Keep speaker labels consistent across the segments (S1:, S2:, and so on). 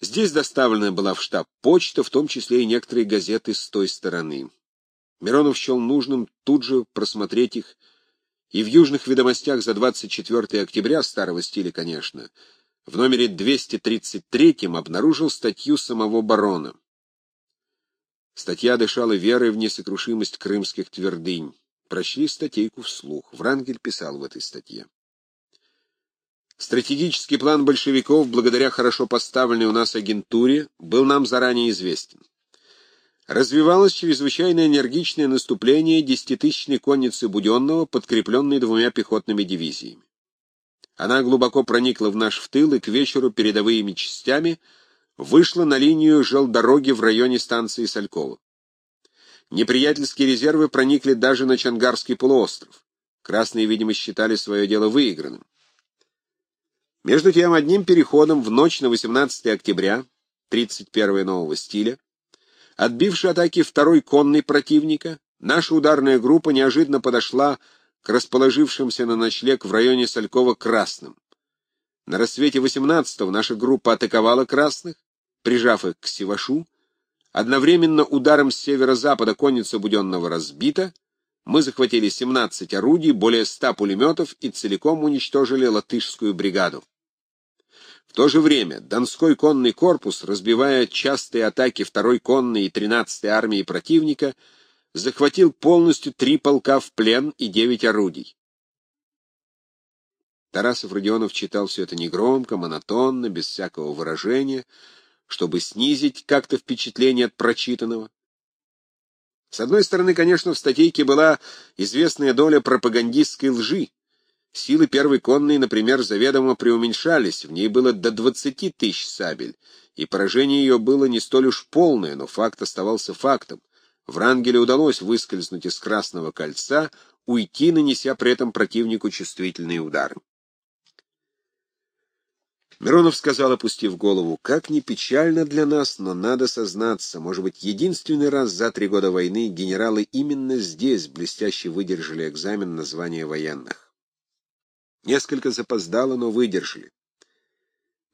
S1: Здесь доставлена была в штаб почта, в том числе и некоторые газеты с той стороны. Миронов счел нужным тут же просмотреть их, и в «Южных ведомостях» за 24 октября, старого стиля, конечно, в номере 233 обнаружил статью самого барона. Статья дышала верой в несокрушимость крымских твердынь. Прочли статейку вслух. Врангель писал в этой статье. Стратегический план большевиков, благодаря хорошо поставленной у нас агентуре, был нам заранее известен. Развивалось чрезвычайно энергичное наступление десятитысячной конницы Буденного, подкрепленной двумя пехотными дивизиями. Она глубоко проникла в наш тыл и к вечеру передовыми частями вышла на линию желдороги в районе станции Салькова. Неприятельские резервы проникли даже на Чангарский полуостров. Красные, видимо, считали свое дело выигранным. Между тем, одним переходом в ночь на 18 октября, 31 нового стиля, отбивши атаки второй конной противника, наша ударная группа неожиданно подошла к расположившимся на ночлег в районе Салькова красным. На рассвете 18-го наша группа атаковала красных, прижав их к Севашу. Одновременно ударом с северо-запада конница Буденного разбита, мы захватили 17 орудий, более 100 пулеметов и целиком уничтожили латышскую бригаду. То же время Донской конный корпус, разбивая частые атаки второй конной и 13-й армии противника, захватил полностью три полка в плен и девять орудий. Тарасов Родионов читал все это негромко, монотонно, без всякого выражения, чтобы снизить как-то впечатление от прочитанного. С одной стороны, конечно, в статейке была известная доля пропагандистской лжи, Силы первой конной, например, заведомо преуменьшались, в ней было до 20 тысяч сабель, и поражение ее было не столь уж полное, но факт оставался фактом. Врангеле удалось выскользнуть из Красного кольца, уйти, нанеся при этом противнику чувствительные удары. Миронов сказал, опустив голову, «Как ни печально для нас, но надо сознаться, может быть, единственный раз за три года войны генералы именно здесь блестяще выдержали экзамен на звание военных. Несколько запоздало, но выдержали.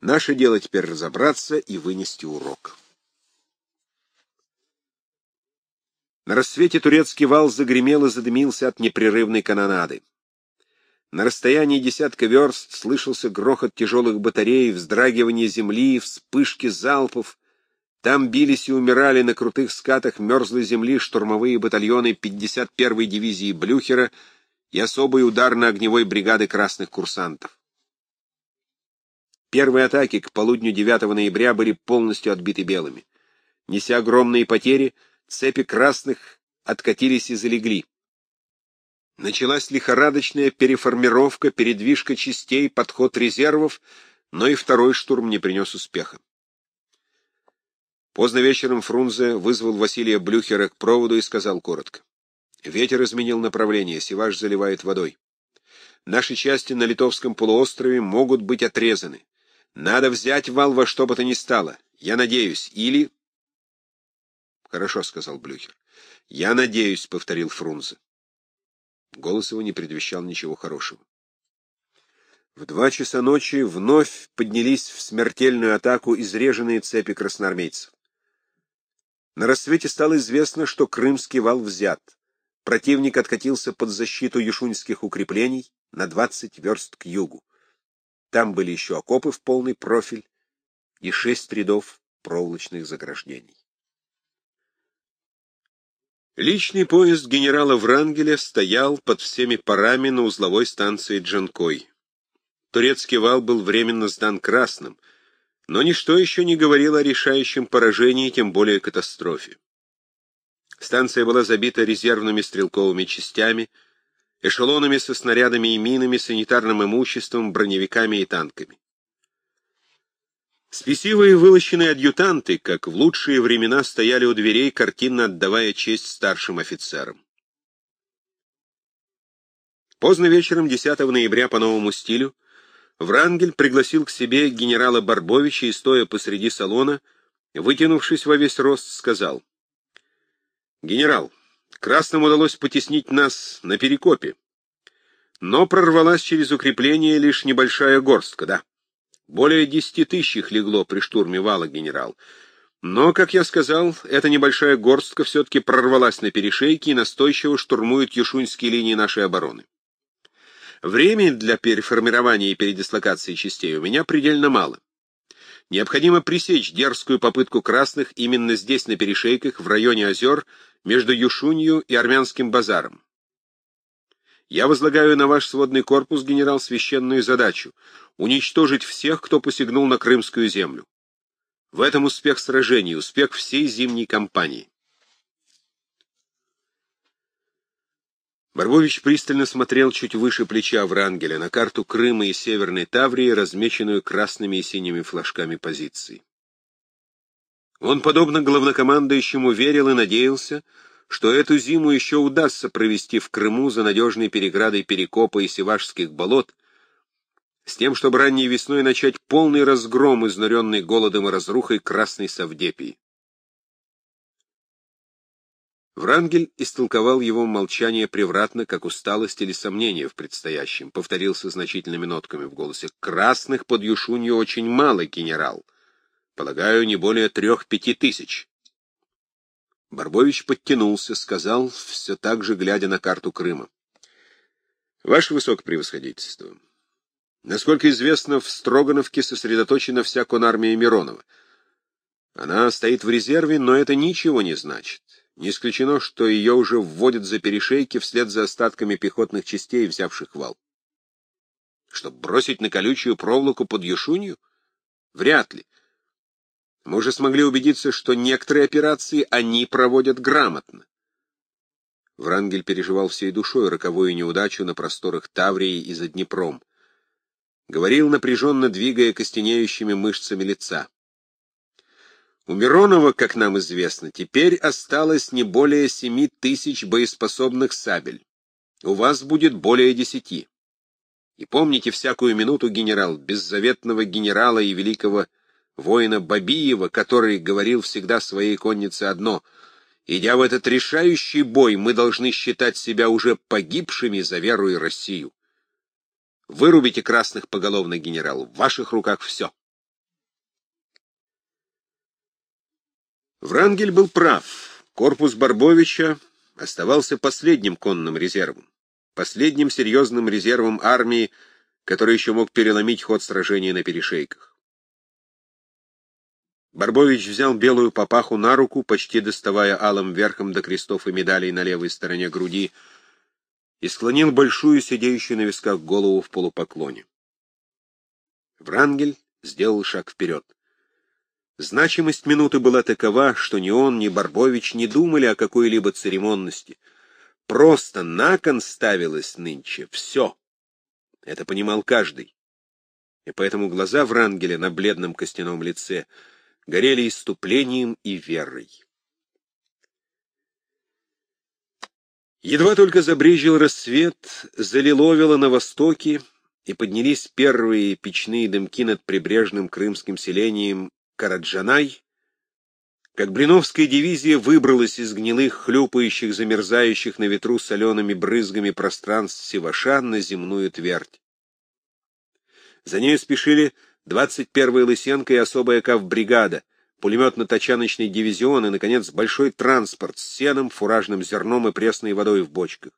S1: Наше дело теперь разобраться и вынести урок. На рассвете турецкий вал загремел и задымился от непрерывной канонады. На расстоянии десятка верст слышался грохот тяжелых батарей, вздрагивание земли, вспышки залпов. Там бились и умирали на крутых скатах мерзлой земли штурмовые батальоны 51-й дивизии Блюхера и особой ударно-огневой бригады красных курсантов. Первые атаки к полудню 9 ноября были полностью отбиты белыми. Неся огромные потери, цепи красных откатились и залегли. Началась лихорадочная переформировка, передвижка частей, подход резервов, но и второй штурм не принес успеха. Поздно вечером Фрунзе вызвал Василия Блюхера к проводу и сказал коротко. Ветер изменил направление, Севаш заливает водой. Наши части на Литовском полуострове могут быть отрезаны. Надо взять вал во что бы то ни стало. Я надеюсь. Или... Хорошо, — сказал Блюхер. Я надеюсь, — повторил Фрунзе. Голос его не предвещал ничего хорошего. В два часа ночи вновь поднялись в смертельную атаку изреженные цепи красноармейцев. На рассвете стало известно, что Крымский вал взят. Противник откатился под защиту юшуньских укреплений на 20 верст к югу. Там были еще окопы в полный профиль и шесть рядов проволочных заграждений. Личный поезд генерала Врангеля стоял под всеми парами на узловой станции Джанкой. Турецкий вал был временно сдан красным, но ничто еще не говорило о решающем поражении, тем более катастрофе. Станция была забита резервными стрелковыми частями, эшелонами со снарядами и минами, санитарным имуществом, броневиками и танками. Спесивые вылощенные адъютанты, как в лучшие времена, стояли у дверей, картинно отдавая честь старшим офицерам. Поздно вечером 10 ноября по новому стилю Врангель пригласил к себе генерала Барбовича и, стоя посреди салона, вытянувшись во весь рост, сказал — Генерал, красным удалось потеснить нас на Перекопе, но прорвалась через укрепление лишь небольшая горстка, да. Более десяти тысяч их легло при штурме вала, генерал. Но, как я сказал, эта небольшая горстка все-таки прорвалась на перешейке и настойчиво штурмует юшуньские линии нашей обороны. Времени для переформирования и передислокации частей у меня предельно мало. Необходимо пресечь дерзкую попытку красных именно здесь, на перешейках, в районе озер, между Юшунью и Армянским базаром. Я возлагаю на ваш сводный корпус, генерал, священную задачу — уничтожить всех, кто посягнул на крымскую землю. В этом успех сражений, успех всей зимней кампании. Барбович пристально смотрел чуть выше плеча Врангеля на карту Крыма и Северной Таврии, размеченную красными и синими флажками позиций. Он, подобно главнокомандующему, верил и надеялся, что эту зиму еще удастся провести в Крыму за надежной переградой Перекопа и Севашских болот, с тем, чтобы ранней весной начать полный разгром, изнуренный голодом и разрухой Красной Савдепии. Врангель истолковал его молчание превратно, как усталость или сомнение в предстоящем, повторился значительными нотками в голосе. «Красных под Юшунью очень мало, генерал. Полагаю, не более трех-пяти тысяч». Барбович подтянулся, сказал, все так же глядя на карту Крыма. «Ваше высокопревосходительство, насколько известно, в Строгановке сосредоточена вся конармия Миронова. Она стоит в резерве, но это ничего не значит. Не исключено, что ее уже вводят за перешейки вслед за остатками пехотных частей, взявших вал. Чтоб бросить на колючую проволоку под Юшунью? Вряд ли. Мы уже смогли убедиться, что некоторые операции они проводят грамотно. Врангель переживал всей душой роковую неудачу на просторах Таврии и за Днепром. Говорил, напряженно двигая костенеющими мышцами лица. У Миронова, как нам известно, теперь осталось не более семи тысяч боеспособных сабель. У вас будет более десяти. И помните всякую минуту, генерал, беззаветного генерала и великого воина Бабиева, который говорил всегда своей коннице одно — Идя в этот решающий бой, мы должны считать себя уже погибшими за веру и Россию. Вырубите красных поголовно, генерал, в ваших руках все. Врангель был прав. Корпус Барбовича оставался последним конным резервом, последним серьезным резервом армии, который еще мог переломить ход сражения на перешейках. Барбович взял белую папаху на руку, почти доставая алым верхом до крестов и медалей на левой стороне груди, и склонил большую, сидеющую на висках голову в полупоклоне. Врангель сделал шаг вперед. Значимость минуты была такова, что ни он, ни Барбович не думали о какой-либо церемонности. Просто на кон ставилось нынче все. Это понимал каждый. И поэтому глаза Врангеля на бледном костяном лице горели иступлением и верой. Едва только забрежил рассвет, залиловило на востоке, и поднялись первые печные дымки над прибрежным крымским селением Караджанай, как Блиновская дивизия выбралась из гнилых, хлюпающих, замерзающих на ветру солеными брызгами пространств Севаша на земную твердь. За нею спешили 21-я Лысенко и особая кавбригада, пулеметно-тачаночный дивизион и, наконец, большой транспорт с сеном, фуражным зерном и пресной водой в бочках,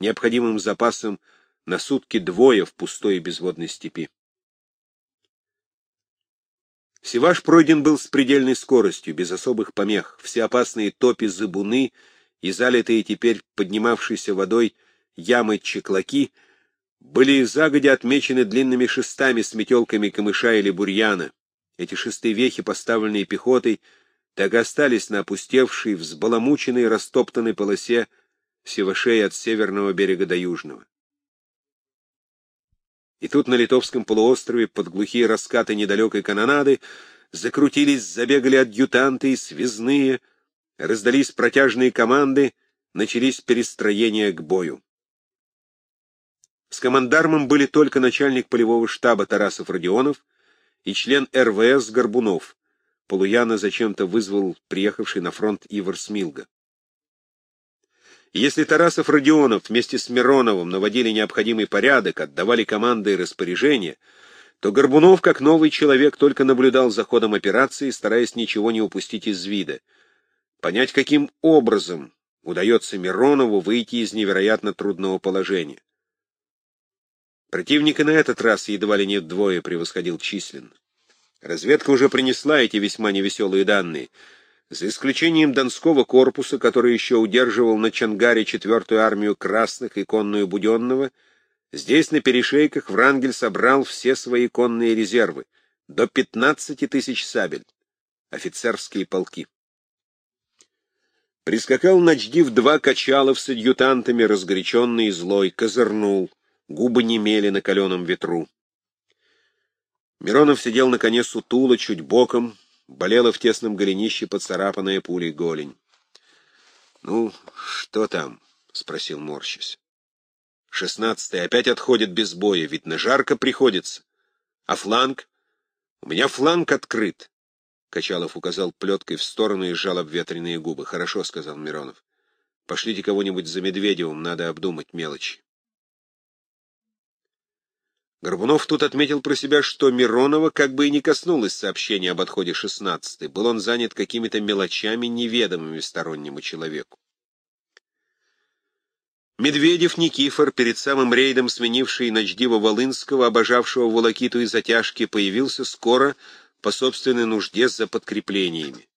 S1: необходимым запасом на сутки двое в пустой и безводной степи. Севаш пройден был с предельной скоростью, без особых помех. Все опасные топи-забуны и залитые теперь поднимавшейся водой ямы-чеклаки были загодя отмечены длинными шестами с метелками камыша или бурьяна. Эти шесты вехи, поставленные пехотой, так и остались на опустевшей, взбаламученной, растоптанной полосе Севашей от северного берега до южного. И тут на Литовском полуострове под глухие раскаты недалекой канонады закрутились, забегали адъютанты и связные, раздались протяжные команды, начались перестроения к бою. С командармом были только начальник полевого штаба Тарасов Родионов и член РВС Горбунов. Полуяна зачем-то вызвал приехавший на фронт Ивар Смилга. Если Тарасов Родионов вместе с Мироновым наводили необходимый порядок, отдавали команды и распоряжения, то Горбунов, как новый человек, только наблюдал за ходом операции, стараясь ничего не упустить из вида. Понять, каким образом удается Миронову выйти из невероятно трудного положения. Противника на этот раз едва ли не вдвое превосходил численно. Разведка уже принесла эти весьма невеселые данные. За исключением Донского корпуса, который еще удерживал на Чангаре четвертую армию красных и конную Буденного, Здесь, на перешейках, Врангель собрал все свои конные резервы, до 15 тысяч сабель, офицерские полки. Прискакал Начдив два качалов с адъютантами, разгоряченный и злой, козырнул, губы немели на каленом ветру. Миронов сидел на коне сутула, чуть боком, болела в тесном голенище поцарапанная пулей голень. — Ну, что там? — спросил морщись. Шестнадцатый опять отходит без боя, ведь на жарко приходится. А фланг? У меня фланг открыт. Качалов указал плеткой в сторону и сжал обветренные губы. Хорошо, — сказал Миронов. Пошлите кого-нибудь за Медведевым, надо обдумать мелочи. Горбунов тут отметил про себя, что Миронова как бы и не коснулось сообщения об отходе шестнадцатой. Был он занят какими-то мелочами, неведомыми стороннему человеку. Медведев Никифор, перед самым рейдом сменивший Ночдива Волынского, обожавшего волокиту и затяжки, появился скоро по собственной нужде за подкреплениями.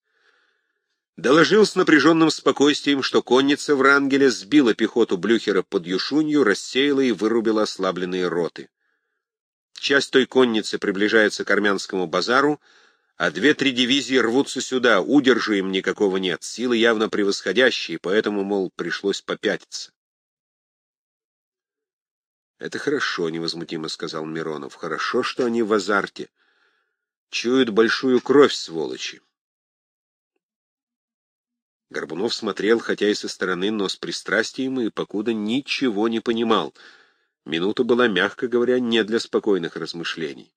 S1: Доложил с напряженным спокойствием, что конница Врангеля сбила пехоту Блюхера под Юшунью, рассеяла и вырубила ослабленные роты. Часть той конницы приближается к армянскому базару, а две-три дивизии рвутся сюда, удержу им никакого нет, силы явно превосходящие, поэтому, мол, пришлось попятиться. «Это хорошо», — невозмутимо сказал Миронов. «Хорошо, что они в азарте. Чуют большую кровь, сволочи». Горбунов смотрел, хотя и со стороны, но с пристрастием и покуда ничего не понимал. Минута была, мягко говоря, не для спокойных размышлений.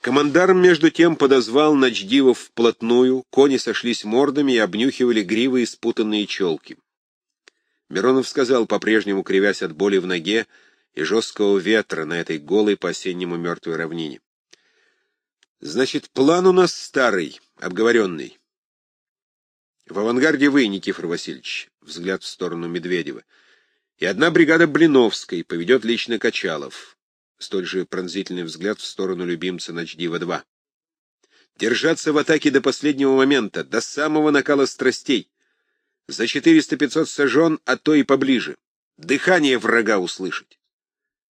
S1: Командарм, между тем, подозвал Ночдивов вплотную, кони сошлись мордами и обнюхивали гривы и спутанные челки. Миронов сказал, по-прежнему кривясь от боли в ноге и жесткого ветра на этой голой по-осеннему мертвой равнине. Значит, план у нас старый, обговоренный. В авангарде вы, Никифор Васильевич, взгляд в сторону Медведева, и одна бригада Блиновской поведет лично Качалов. Столь же пронзительный взгляд в сторону любимца Ночдива-2. Держаться в атаке до последнего момента, до самого накала страстей. За 400-500 сажен, а то и поближе. Дыхание врага услышать.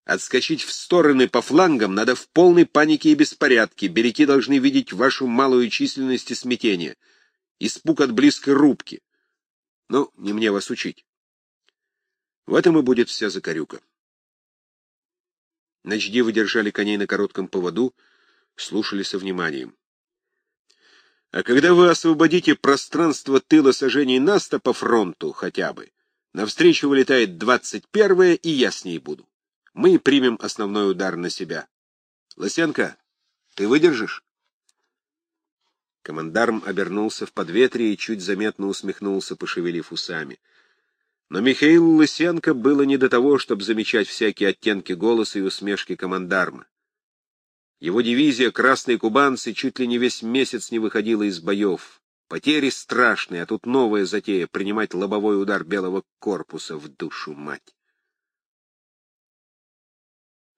S1: Отскочить в стороны по флангам надо в полной панике и беспорядке. Береги должны видеть вашу малую численность и смятение. Испуг от близкой рубки. Ну, не мне вас учить. В этом и будет вся закорюка. Ночди выдержали коней на коротком поводу, слушали со вниманием. А когда вы освободите пространство тыла сожжений Наста по фронту хотя бы, навстречу вылетает двадцать первое, и я с ней буду. Мы примем основной удар на себя. Лысенко, ты выдержишь? Командарм обернулся в подветрие и чуть заметно усмехнулся, пошевелив усами. Но Михаилу Лысенко было не до того, чтобы замечать всякие оттенки голоса и усмешки командарма. Его дивизия «Красные кубанцы» чуть ли не весь месяц не выходила из боев. Потери страшные, а тут новая затея — принимать лобовой удар белого корпуса в душу мать.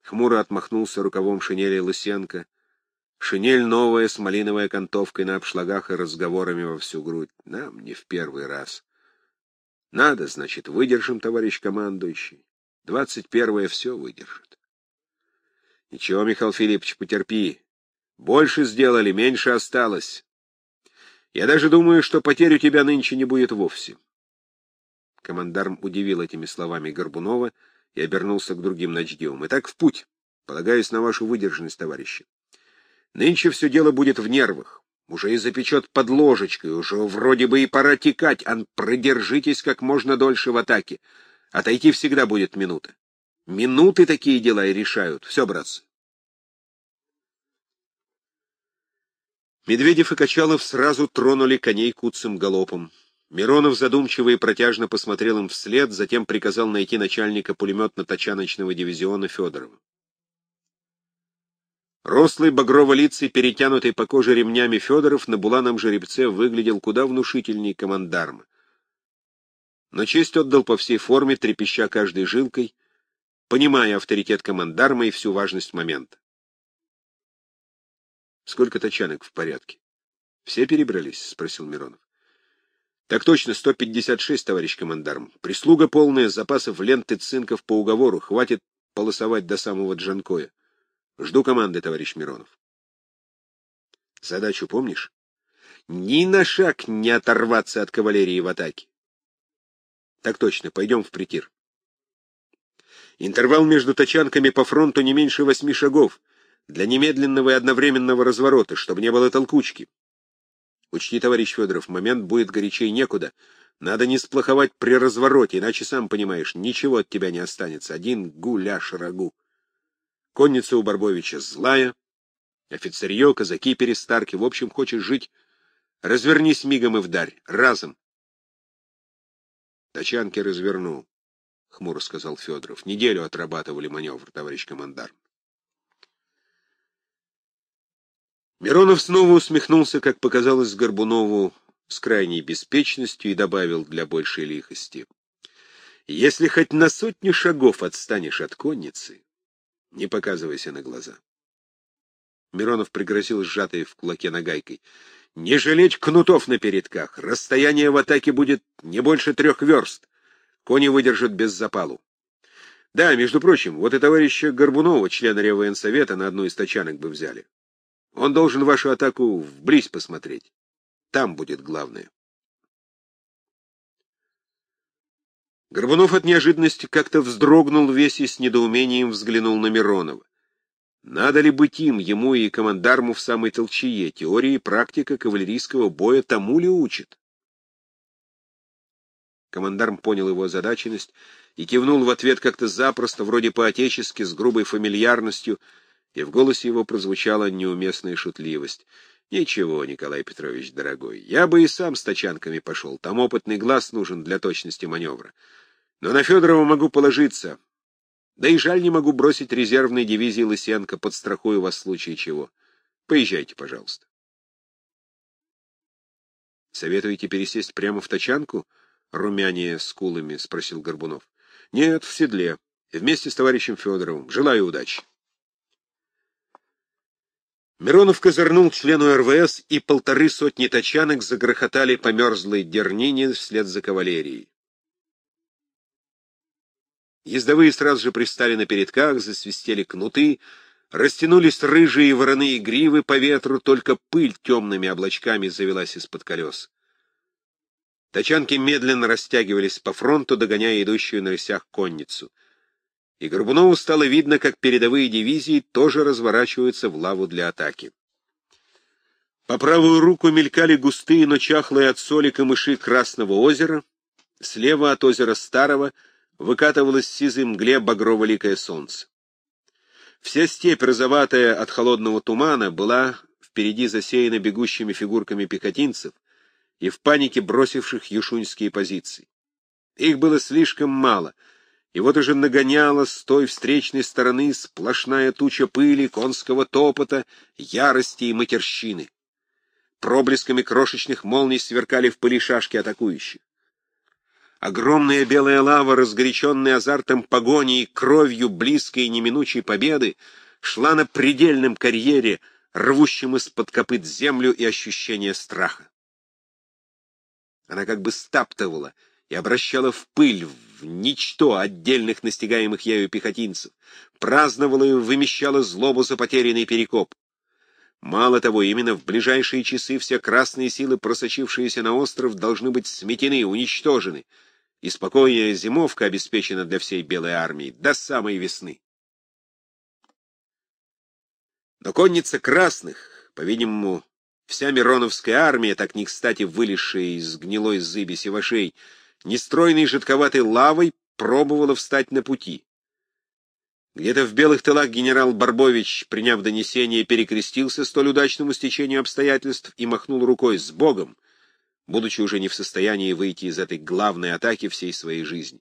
S1: Хмуро отмахнулся рукавом шинели Лысенко. Шинель новая, с малиновой окантовкой на обшлагах и разговорами во всю грудь. Нам не в первый раз. Надо, значит, выдержим, товарищ командующий. Двадцать первое все выдержит. Ничего, Михаил Филиппович, потерпи. Больше сделали, меньше осталось. Я даже думаю, что потерь у тебя нынче не будет вовсе. Командарм удивил этими словами Горбунова и обернулся к другим ночдевам. Итак, в путь. Полагаюсь на вашу выдержанность, товарищи. Нынче все дело будет в нервах. Уже и запечет под ложечкой, уже вроде бы и пора текать, а продержитесь как можно дольше в атаке. Отойти всегда будет минута. Минуты такие дела и решают. Все, братцы. Медведев и Качалов сразу тронули коней куцым галопом. Миронов задумчиво и протяжно посмотрел им вслед, затем приказал найти начальника пулеметно-тачаночного дивизиона Федорова. Рослый багрово-лицый, перетянутый по коже ремнями Федоров, на буланом жеребце выглядел куда внушительнее командарма. Но честь отдал по всей форме, трепеща каждой жилкой, понимая авторитет командарма и всю важность момента. Сколько тачанок в порядке? Все перебрались? — спросил Миронов. Так точно, 156, товарищ командарм. Прислуга полная, запасов ленты цинков по уговору. Хватит полосовать до самого Джанкоя. Жду команды, товарищ Миронов. Задачу помнишь? Ни на шаг не оторваться от кавалерии в атаке. Так точно, пойдем в притир. Интервал между тачанками по фронту не меньше восьми шагов для немедленного и одновременного разворота, чтобы не было толкучки. Учти, товарищ Федоров, момент будет горячей некуда. Надо не сплоховать при развороте, иначе, сам понимаешь, ничего от тебя не останется. Один гуляш рагу. Конница у Барбовича злая, офицерье, казаки, перестарки. В общем, хочешь жить, развернись мигом и вдарь, разом. Тачанки развернул, — хмуро сказал Федоров. Неделю отрабатывали маневр, товарищ командарм. Миронов снова усмехнулся, как показалось Горбунову, с крайней беспечностью и добавил для большей лихости. «Если хоть на сотню шагов отстанешь от конницы, не показывайся на глаза». Миронов пригрозил сжатой в кулаке нагайкой. «Не жалеть кнутов на передках. Расстояние в атаке будет не больше трех верст. Кони выдержат без запалу. Да, между прочим, вот и товарища Горбунова, члена Реввоенсовета, на одну из тачанок бы взяли. Он должен вашу атаку вблизь посмотреть. Там будет главное. Горбунов от неожиданности как-то вздрогнул весь и с недоумением взглянул на Миронова. Надо ли быть им, ему и командарму в самой толчее? Теория и практика кавалерийского боя тому ли учит? Командарм понял его озадаченность и кивнул в ответ как-то запросто, вроде по-отечески, с грубой фамильярностью, и в голосе его прозвучала неуместная шутливость. «Ничего, Николай Петрович, дорогой, я бы и сам с тачанками пошел, там опытный глаз нужен для точности маневра. Но на Федорова могу положиться. Да и жаль не могу бросить резервной дивизии Лысенко, подстрахую вас в случае чего. Поезжайте, пожалуйста». «Советуете пересесть прямо в тачанку?» — румянее скулами спросил Горбунов. «Нет, в седле. Вместе с товарищем Федоровым. Желаю удачи». Миронов козырнул члену РВС, и полторы сотни тачанок загрохотали по мерзлой дернине вслед за кавалерией. Ездовые сразу же пристали на передках, засвистели кнуты, растянулись рыжие вороные гривы по ветру, только пыль темными облачками завелась из-под колес. Тачанки медленно растягивались по фронту, догоняя идущую на рысях конницу — и Горбунову стало видно, как передовые дивизии тоже разворачиваются в лаву для атаки. По правую руку мелькали густые, но чахлые от соли камыши Красного озера, слева от озера Старого выкатывалось в сизой мгле багрово-ликое солнце. Вся степь, розоватая от холодного тумана, была впереди засеяна бегущими фигурками пехотинцев и в панике бросивших юшуньские позиции. Их было слишком мало — и вот уже нагоняла с той встречной стороны сплошная туча пыли, конского топота, ярости и матерщины. Проблесками крошечных молний сверкали в пыли шашки атакующих. Огромная белая лава, разгоряченная азартом погони и кровью близкой и неминучей победы, шла на предельном карьере, рвущем из-под копыт землю и ощущение страха. Она как бы стаптывала и обращала в пыль, в ничто отдельных настигаемых ею пехотинцев, праздновала и вымещала злобу за потерянный перекоп. Мало того, именно в ближайшие часы все красные силы, просочившиеся на остров, должны быть сметены, уничтожены, и спокойная зимовка обеспечена для всей белой армии до самой весны. Но конница красных, по-видимому, вся Мироновская армия, так не кстати вылезшая из гнилой зыби севашей, нестройной жидковатой лавой пробовала встать на пути. Где-то в белых тылах генерал Барбович, приняв донесение, перекрестился столь удачному стечению обстоятельств и махнул рукой с Богом, будучи уже не в состоянии выйти из этой главной атаки всей своей жизни.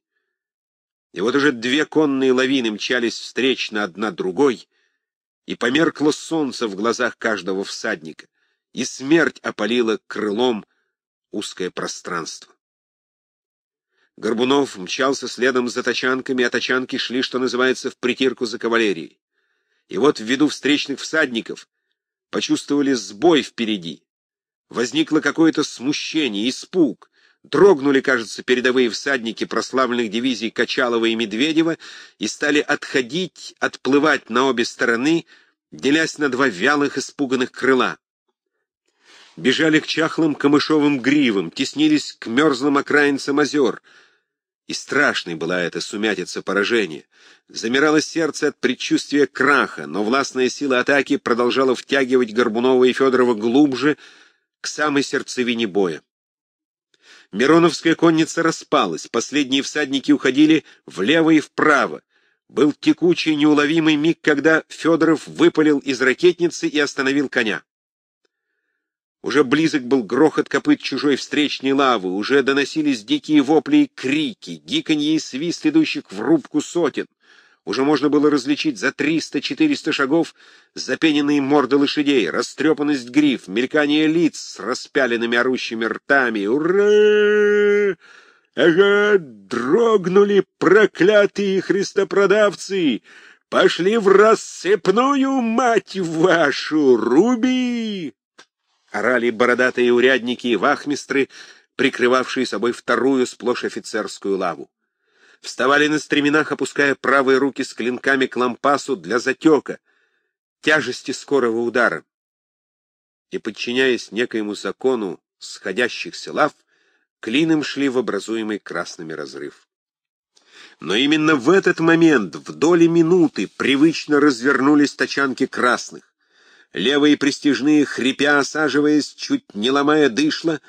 S1: И вот уже две конные лавины мчались встречно одна другой, и померкло солнце в глазах каждого всадника, и смерть опалила крылом узкое пространство. Горбунов мчался следом за тачанками, а тачанки шли, что называется, в притирку за кавалерией. И вот в виду встречных всадников почувствовали сбой впереди. Возникло какое-то смущение, испуг. Дрогнули, кажется, передовые всадники прославленных дивизий Качалова и Медведева и стали отходить, отплывать на обе стороны, делясь на два вялых испуганных крыла. Бежали к чахлым камышовым гривам, теснились к мерзлым окраинцам озер — и страшной была эта сумятица поражения. Замирало сердце от предчувствия краха, но властная сила атаки продолжала втягивать Горбунова и Федорова глубже, к самой сердцевине боя. Мироновская конница распалась, последние всадники уходили влево и вправо. Был текучий, неуловимый миг, когда Федоров выпалил из ракетницы и остановил коня. Уже близок был грохот копыт чужой встречной лавы, уже доносились дикие вопли и крики, гиканье и свист идущих в рубку сотен. Уже можно было различить за триста-четыреста шагов запененные морды лошадей, растрепанность гриф, мелькание лиц с распяленными орущими ртами. «Ура! Ага, дрогнули проклятые христопродавцы! Пошли в рассыпную, мать вашу, руби!» Орали бородатые урядники и вахмистры, прикрывавшие собой вторую сплошь офицерскую лаву. Вставали на стременах, опуская правые руки с клинками к лампасу для затека, тяжести скорого удара. И, подчиняясь некоему закону сходящихся лав, клином шли в образуемый красными разрыв. Но именно в этот момент, в доли минуты, привычно развернулись тачанки красных. Левые престижные, хрипя, осаживаясь, чуть не ломая дышло,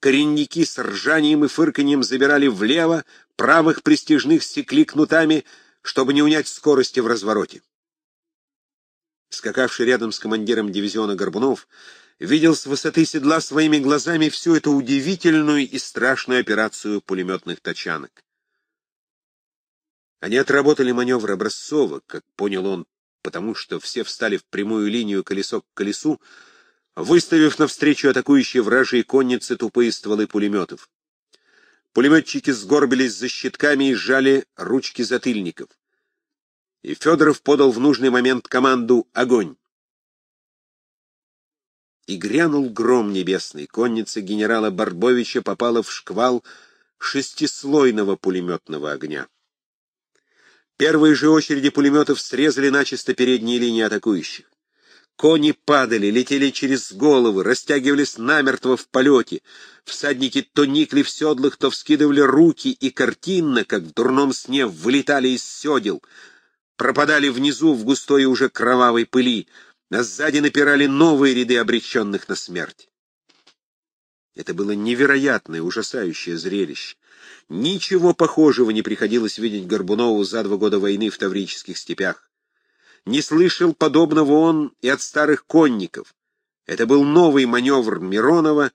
S1: коренники с ржанием и фырканьем забирали влево, правых престижных секли кнутами, чтобы не унять скорости в развороте. Скакавший рядом с командиром дивизиона Горбунов видел с высоты седла своими глазами всю эту удивительную и страшную операцию пулеметных тачанок. Они отработали маневр Образцова, как понял он потому что все встали в прямую линию колесо к колесу, выставив навстречу атакующие вражьи конницы тупые стволы пулеметов. Пулеметчики сгорбились за щитками и сжали ручки затыльников. И Федоров подал в нужный момент команду «Огонь!». И грянул гром небесный. Конница генерала Барбовича попала в шквал шестислойного пулеметного огня. Первые же очереди пулеметов срезали начисто передние линии атакующих. Кони падали, летели через головы, растягивались намертво в полете. Всадники то никли в седлах, то вскидывали руки и картинно, как в дурном сне, вылетали из седел, пропадали внизу в густой уже кровавой пыли, а сзади напирали новые ряды обреченных на смерть. Это было невероятное, ужасающее зрелище. Ничего похожего не приходилось видеть Горбунову за два года войны в Таврических степях. Не слышал подобного он и от старых конников. Это был новый маневр Миронова,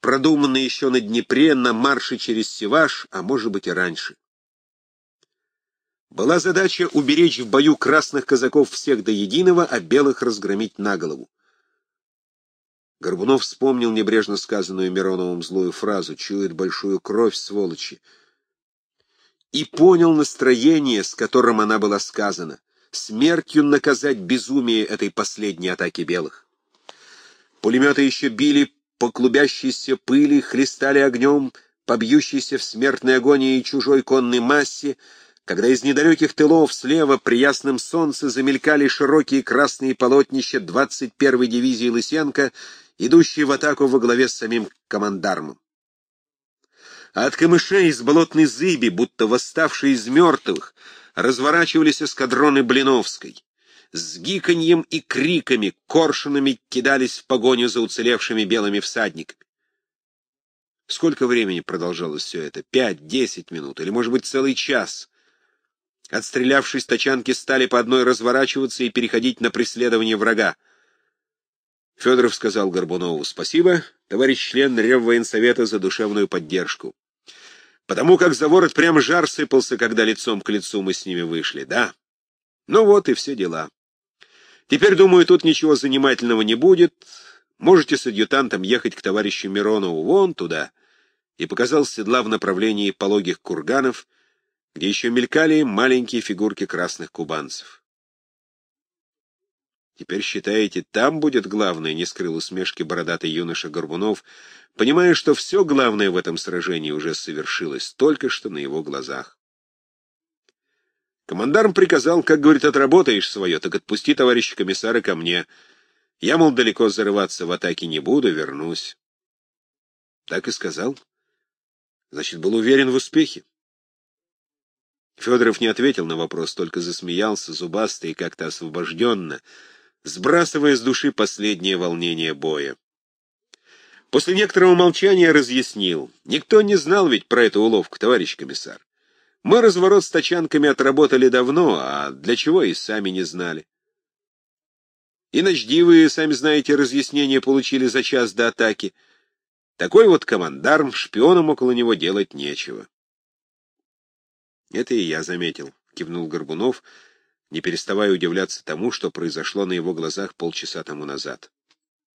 S1: продуманный еще на Днепре, на марше через Севаш, а может быть и раньше. Была задача уберечь в бою красных казаков всех до единого, а белых разгромить на голову. Горбунов вспомнил небрежно сказанную Мироновым злую фразу «Чует большую кровь, сволочи!» и понял настроение, с которым она была сказана, смертью наказать безумие этой последней атаки белых. Пулеметы еще били по клубящейся пыли, хлестали огнем, побьющейся в смертной агонии чужой конной массе, когда из недалеких тылов слева при ясном солнце замелькали широкие красные полотнища 21-й дивизии Лысенко идущий в атаку во главе с самим командармом. А от камышей из болотной зыби, будто восставшие из мертвых, разворачивались эскадроны Блиновской. С гиканьем и криками коршунами кидались в погоню за уцелевшими белыми всадниками. Сколько времени продолжалось все это? Пять, десять минут, или, может быть, целый час? Отстрелявшись, тачанки стали по одной разворачиваться и переходить на преследование врага. Федоров сказал Горбунову спасибо, товарищ член Реввоенсовета, за душевную поддержку. Потому как за ворот прям жар сыпался, когда лицом к лицу мы с ними вышли, да? Ну вот и все дела. Теперь, думаю, тут ничего занимательного не будет. Можете с адъютантом ехать к товарищу Миронову вон туда. И показал седла в направлении пологих курганов, где еще мелькали маленькие фигурки красных кубанцев. Теперь считаете, там будет главное, не скрыл усмешки бородатый юноша Горбунов, понимая, что все главное в этом сражении уже совершилось только что на его глазах. Командарм приказал, как говорит, отработаешь свое, так отпусти товарища комиссара ко мне. Я, мол, далеко зарываться в атаке не буду, вернусь. Так и сказал. Значит, был уверен в успехе. Федоров не ответил на вопрос, только засмеялся, зубастый и как-то освобожденно, сбрасывая с души последнее волнение боя. После некоторого молчания разъяснил. Никто не знал ведь про эту уловку, товарищ комиссар. Мы разворот с тачанками отработали давно, а для чего и сами не знали. И вы, сами знаете, разъяснение получили за час до атаки. Такой вот командарм, шпионам около него делать нечего. Это и я заметил, кивнул Горбунов, не переставая удивляться тому, что произошло на его глазах полчаса тому назад.